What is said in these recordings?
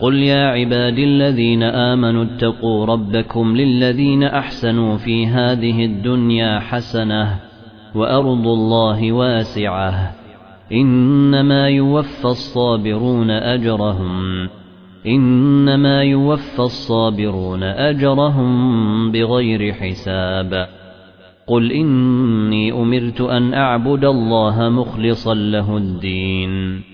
قل يا عباد الذين آمنوا اتقوا ربكم للذين أحسنوا في هذه الدنيا حسنة وأرض الله واسعة إنما يوفى الصابرون أجرهم إنما يوفى الصابرون أجرهم بغير حساب قل إني أمرت أن أعبد الله مخلصا له الدين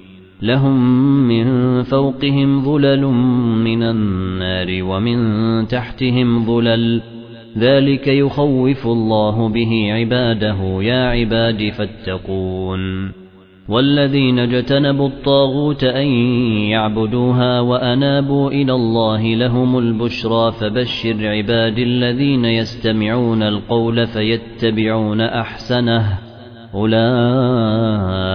لهم من فوقهم ظلل من النار ومن تحتهم ظلل. ذلك يخوف الله به عباده يا عباد فاتقون. والذين اجتنبوا الطاغوت أن يعبدوها وأنابوا إلى الله لهم البشرى فبشر عباد الذين يستمعون القول فيتبعون أحسنه. أولئك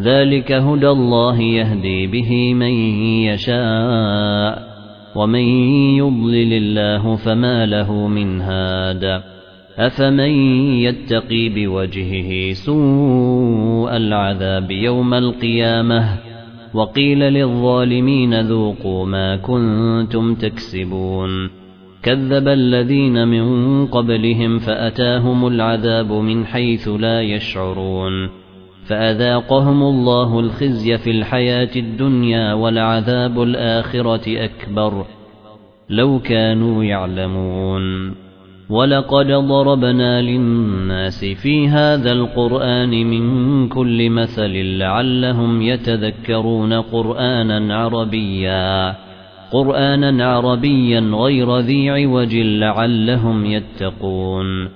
ذلك هدى الله يهدي به من يشاء ومن يضلل الله فما له من هاد. أفمن يتقي بوجهه سوء العذاب يوم القيامة؟ وقيل للظالمين ذوقوا ما كنتم تكسبون. كذب الذين من قبلهم فأتاهم العذاب من حيث لا يشعرون. فأذاقهم الله الخزي في الحياة الدنيا والعذاب الآخرة أكبر. لو كانوا يعلمون. ولقد ضربنا للناس في هذا القرآن من كل مثل لعلهم يتذكرون قرآنا عربيا. قرآنا عربيا غير ذي عوج لعلهم يتقون.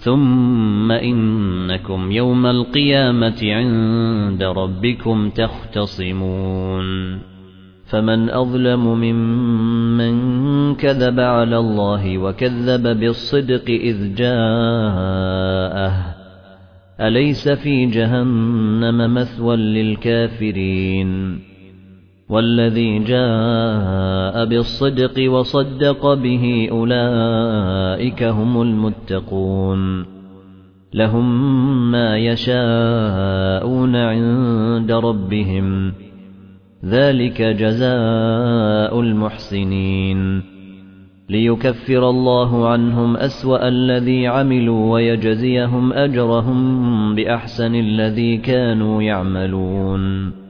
ثم إنكم يوم القيامة عند ربكم تختصمون. فمن أظلم ممن كذب على الله وكذب بالصدق إذ جاءه. أليس في جهنم مثوى للكافرين؟ والذي جاء بالصدق وصدق به أولئك هم المتقون. لهم ما يشاءون عند ربهم. ذلك جزاء المحسنين. ليكفر الله عنهم أسوأ الذي عملوا ويجزيهم أجرهم بأحسن الذي كانوا يعملون.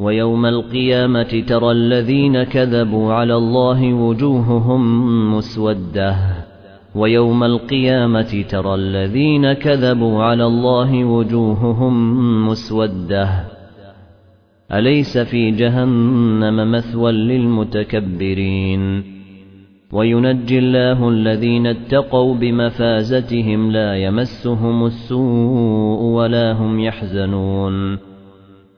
ويوم القيامة ترى الذين كذبوا على الله وجوههم مسودة. ويوم القيامة ترى الذين كذبوا على الله وجوههم مسودة. أليس في جهنم مثوى للمتكبرين؟ وينجي الله الذين اتقوا بمفازتهم لا يمسهم السوء ولا هم يحزنون.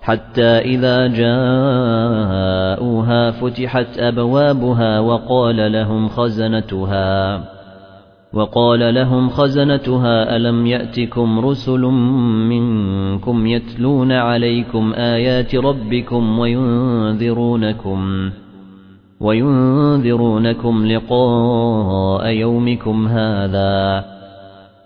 حتى إذا جاءوها فتحت أبوابها وقال لهم خزنتها وقال لهم خزنتها ألم يأتكم رسل منكم يتلون عليكم آيات ربكم وينذرونكم وينذرونكم لقاء يومكم هذا؟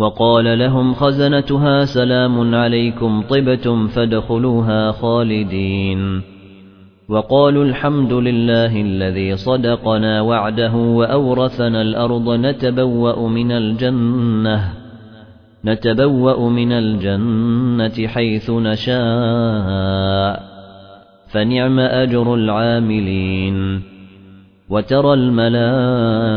وقال لهم خزنتها سلام عليكم طبتم فادخلوها خالدين. وقالوا الحمد لله الذي صدقنا وعده وأورثنا الأرض نتبوأ من الجنة نتبوأ من الجنة حيث نشاء فنعم أجر العاملين. وترى الملائكة